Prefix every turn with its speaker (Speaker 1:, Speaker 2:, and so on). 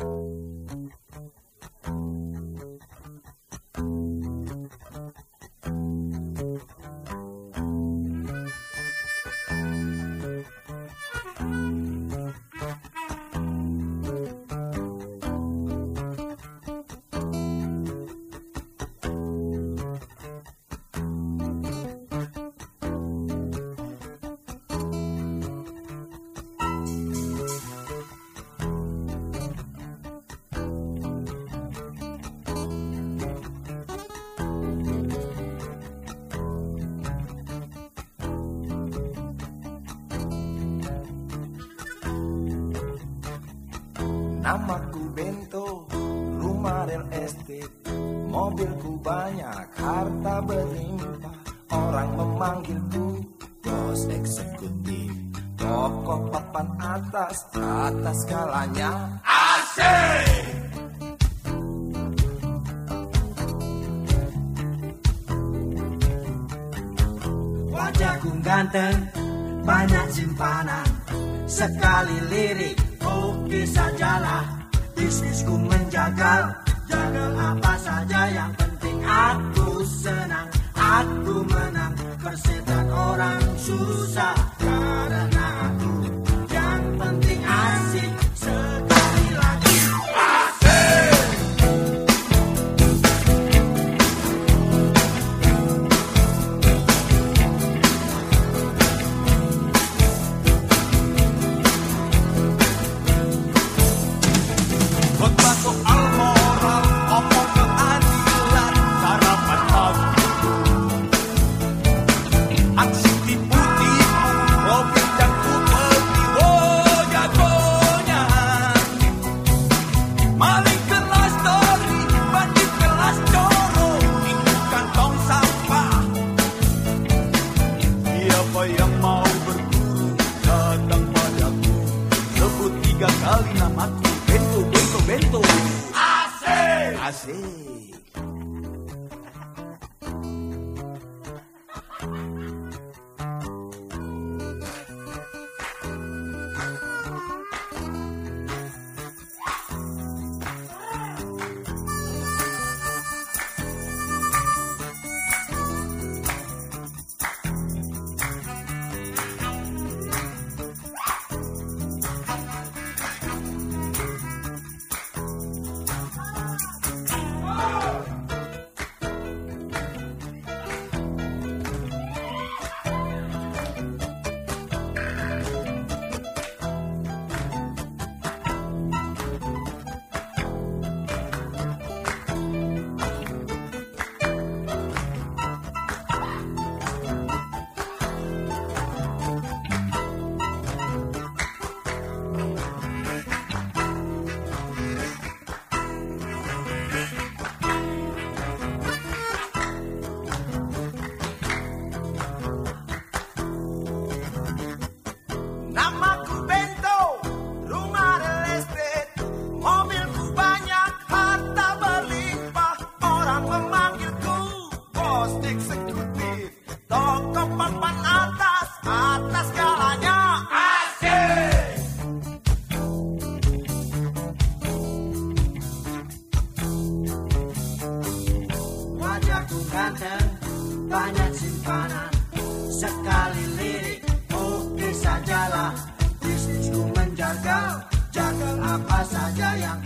Speaker 1: you. Namaku Bento, rumah real estate. Mobilku banyak, harta berlimpah Orang memanggilku bos eksekutif. Toko papan atas, atas skalanya Asik!
Speaker 2: Wajahku ganteng, banyak simpanan. Sekali lirik, oke sajalah Bisnisku menjagal, jagal apa saja Yang penting. Aku senang, aku menang. Persetan orang susah
Speaker 1: bento, bento, bento.
Speaker 2: Ganteng, banyak simpanan Sekali lirik, oke sajalah Bisnisku menjaga, jaga apa saja yang